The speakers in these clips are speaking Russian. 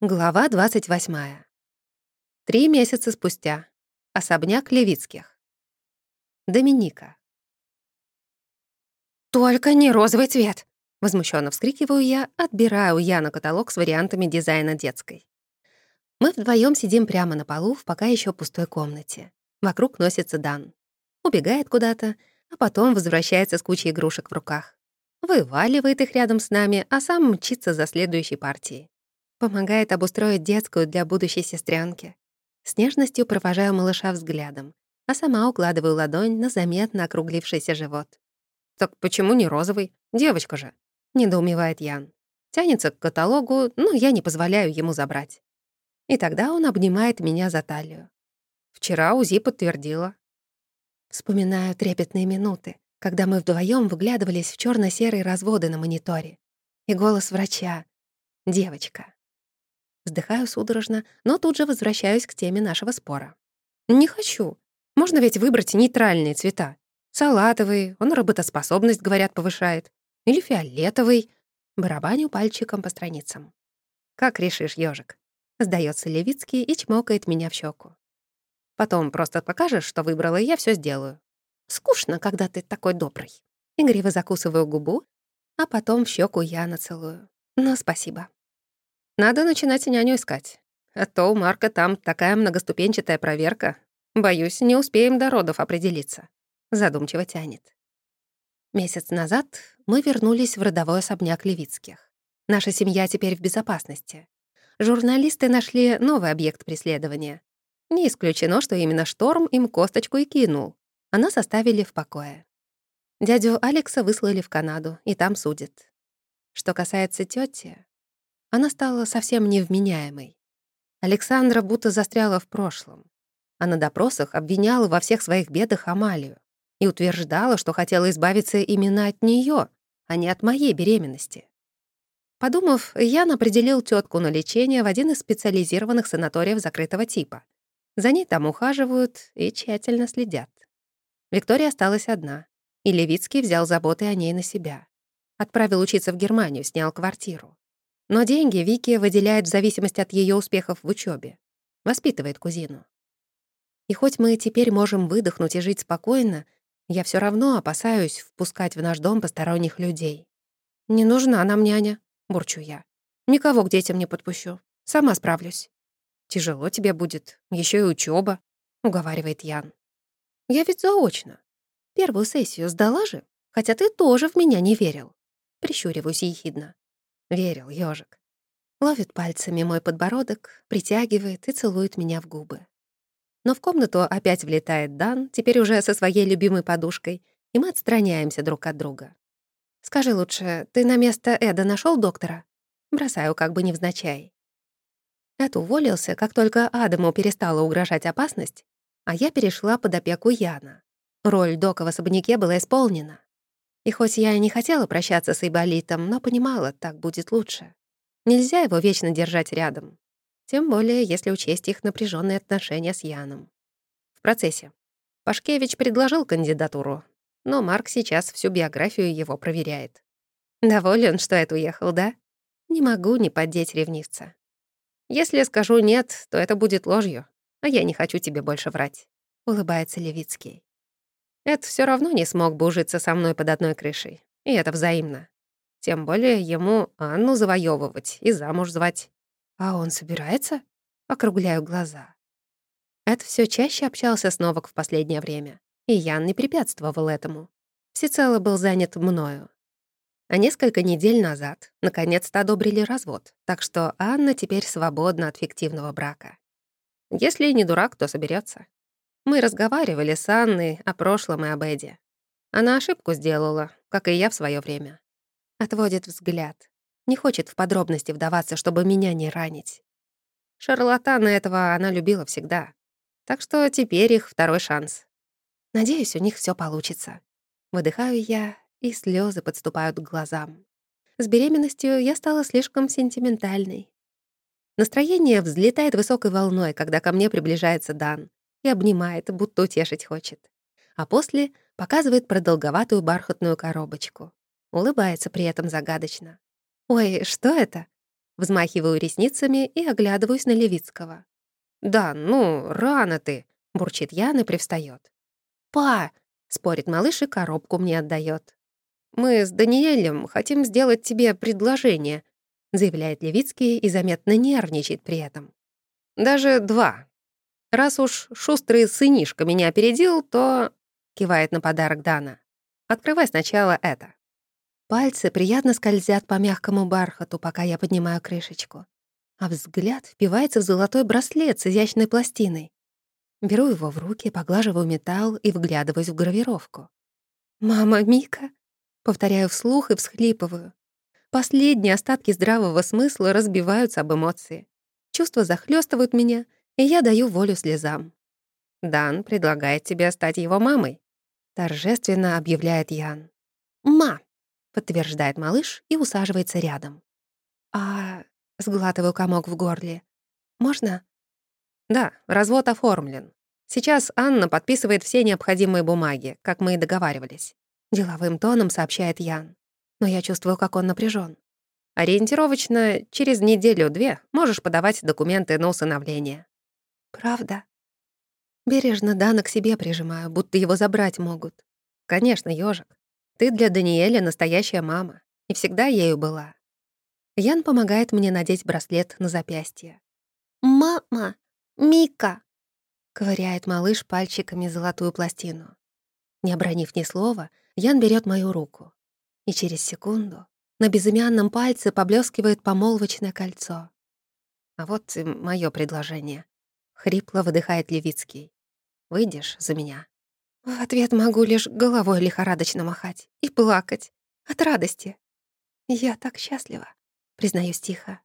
Глава 28. Три месяца спустя. Особняк Левицких. Доминика. «Только не розовый цвет!» — возмущенно вскрикиваю я, отбираю у Яна каталог с вариантами дизайна детской. Мы вдвоем сидим прямо на полу в пока еще пустой комнате. Вокруг носится Дан. Убегает куда-то, а потом возвращается с кучей игрушек в руках. Вываливает их рядом с нами, а сам мчится за следующей партией. Помогает обустроить детскую для будущей сестрянки. С нежностью провожаю малыша взглядом, а сама укладываю ладонь на заметно округлившийся живот. «Так почему не розовый? Девочка же!» — недоумевает Ян. Тянется к каталогу, но я не позволяю ему забрать. И тогда он обнимает меня за талию. Вчера УЗИ подтвердила. Вспоминаю трепетные минуты, когда мы вдвоем выглядывались в черно серые разводы на мониторе. И голос врача. Девочка. Вздыхаю судорожно, но тут же возвращаюсь к теме нашего спора. «Не хочу. Можно ведь выбрать нейтральные цвета. Салатовый, он работоспособность, говорят, повышает. Или фиолетовый. Барабаню пальчиком по страницам. «Как решишь, ежик? Сдается Левицкий и чмокает меня в щеку. «Потом просто покажешь, что выбрала, и я все сделаю. Скучно, когда ты такой добрый». Игриво закусываю губу, а потом в щеку я нацелую. Но спасибо. Надо начинать няню искать. А то у Марка там такая многоступенчатая проверка. Боюсь, не успеем до родов определиться. Задумчиво тянет. Месяц назад мы вернулись в родовой особняк Левицких. Наша семья теперь в безопасности. Журналисты нашли новый объект преследования. Не исключено, что именно Шторм им косточку и кинул, а нас оставили в покое. Дядю Алекса выслали в Канаду, и там судят. Что касается тети, она стала совсем невменяемой. Александра будто застряла в прошлом. А на допросах обвиняла во всех своих бедах Амалию и утверждала, что хотела избавиться именно от нее, а не от моей беременности. Подумав, Ян определил тетку на лечение в один из специализированных санаториев закрытого типа. За ней там ухаживают и тщательно следят. Виктория осталась одна, и Левицкий взял заботы о ней на себя. Отправил учиться в Германию, снял квартиру. Но деньги Вики выделяет в зависимости от ее успехов в учебе. Воспитывает кузину. И хоть мы теперь можем выдохнуть и жить спокойно, я все равно опасаюсь впускать в наш дом посторонних людей. «Не нужна нам няня», — бурчу я. «Никого к детям не подпущу. Сама справлюсь». «Тяжело тебе будет, еще и учеба, уговаривает Ян. «Я ведь заочно. Первую сессию сдала же, хотя ты тоже в меня не верил». Прищуриваюсь ехидно. Верил ежик. Ловит пальцами мой подбородок, притягивает и целует меня в губы. Но в комнату опять влетает Дан, теперь уже со своей любимой подушкой, и мы отстраняемся друг от друга. «Скажи лучше, ты на место Эда нашел доктора?» Бросаю как бы невзначай. Эд уволился, как только Адаму перестала угрожать опасность, а я перешла под опеку Яна. Роль Дока в особняке была исполнена. И хоть я и не хотела прощаться с Айболитом, но понимала, так будет лучше. Нельзя его вечно держать рядом. Тем более, если учесть их напряженные отношения с Яном. В процессе. Пашкевич предложил кандидатуру, но Марк сейчас всю биографию его проверяет. Доволен, что это уехал, да? Не могу не поддеть ревнивца. Если скажу «нет», то это будет ложью, а я не хочу тебе больше врать», — улыбается Левицкий. Эд все равно не смог бы ужиться со мной под одной крышей. И это взаимно. Тем более ему Анну завоевывать и замуж звать. А он собирается? Округляю глаза. Эд все чаще общался с Новак в последнее время, и Ян не препятствовал этому. Всецело был занят мною. А несколько недель назад наконец-то одобрили развод, так что Анна теперь свободна от фиктивного брака. Если не дурак, то соберется. Мы разговаривали с Анной о прошлом и об Эдди. Она ошибку сделала, как и я в свое время. Отводит взгляд. Не хочет в подробности вдаваться, чтобы меня не ранить. Шарлатана этого она любила всегда. Так что теперь их второй шанс. Надеюсь, у них все получится. Выдыхаю я, и слезы подступают к глазам. С беременностью я стала слишком сентиментальной. Настроение взлетает высокой волной, когда ко мне приближается Дан и обнимает, будто утешить хочет. А после показывает продолговатую бархатную коробочку. Улыбается при этом загадочно. «Ой, что это?» Взмахиваю ресницами и оглядываюсь на Левицкого. «Да, ну, рано ты», — бурчит Ян и привстает. «Па!» — спорит малыш и коробку мне отдает. «Мы с Даниэлем хотим сделать тебе предложение», — заявляет Левицкий и заметно нервничает при этом. «Даже два. Раз уж шустрый сынишка меня опередил, то...» — кивает на подарок Дана. «Открывай сначала это». Пальцы приятно скользят по мягкому бархату, пока я поднимаю крышечку. А взгляд впивается в золотой браслет с изящной пластиной. Беру его в руки, поглаживаю металл и вглядываюсь в гравировку. «Мама Мика?» Повторяю вслух и всхлипываю. Последние остатки здравого смысла разбиваются об эмоции. Чувства захлестывают меня, и я даю волю слезам. «Дан предлагает тебе стать его мамой», — торжественно объявляет Ян. «Ма!» подтверждает малыш и усаживается рядом. «А...» — сглатываю комок в горле. «Можно?» «Да, развод оформлен. Сейчас Анна подписывает все необходимые бумаги, как мы и договаривались», — деловым тоном сообщает Ян. Но я чувствую, как он напряжен. Ориентировочно через неделю-две можешь подавать документы на усыновление. Правда? Бережно Дана к себе прижимаю, будто его забрать могут. Конечно, ёжик. Ты для Даниэля настоящая мама. И всегда ею была. Ян помогает мне надеть браслет на запястье. «Мама! Мика!» — ковыряет малыш пальчиками золотую пластину. Не обронив ни слова, Ян берет мою руку. И через секунду на безымянном пальце поблескивает помолвочное кольцо. А вот мое предложение. Хрипло выдыхает Левицкий. «Выйдешь за меня?» В ответ могу лишь головой лихорадочно махать и плакать от радости. Я так счастлива, признаюсь тихо.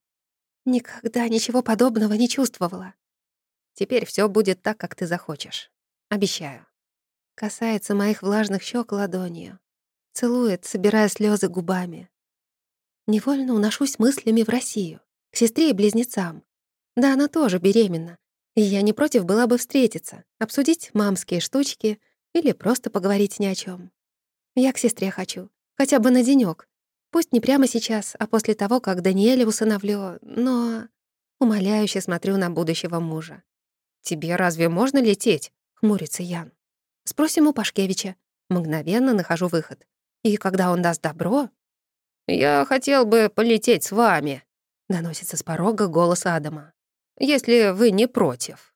Никогда ничего подобного не чувствовала. Теперь все будет так, как ты захочешь. Обещаю. Касается моих влажных щек ладонью. Целует, собирая слезы губами. Невольно уношусь мыслями в Россию, к сестре и близнецам. Да, она тоже беременна. Я не против была бы встретиться, обсудить мамские штучки — или просто поговорить ни о чем. Я к сестре хочу. Хотя бы на денёк. Пусть не прямо сейчас, а после того, как Даниэля усыновлю, но... Умоляюще смотрю на будущего мужа. «Тебе разве можно лететь?» — хмурится Ян. Спросим у Пашкевича. Мгновенно нахожу выход. И когда он даст добро... «Я хотел бы полететь с вами», — доносится с порога голос Адама. «Если вы не против».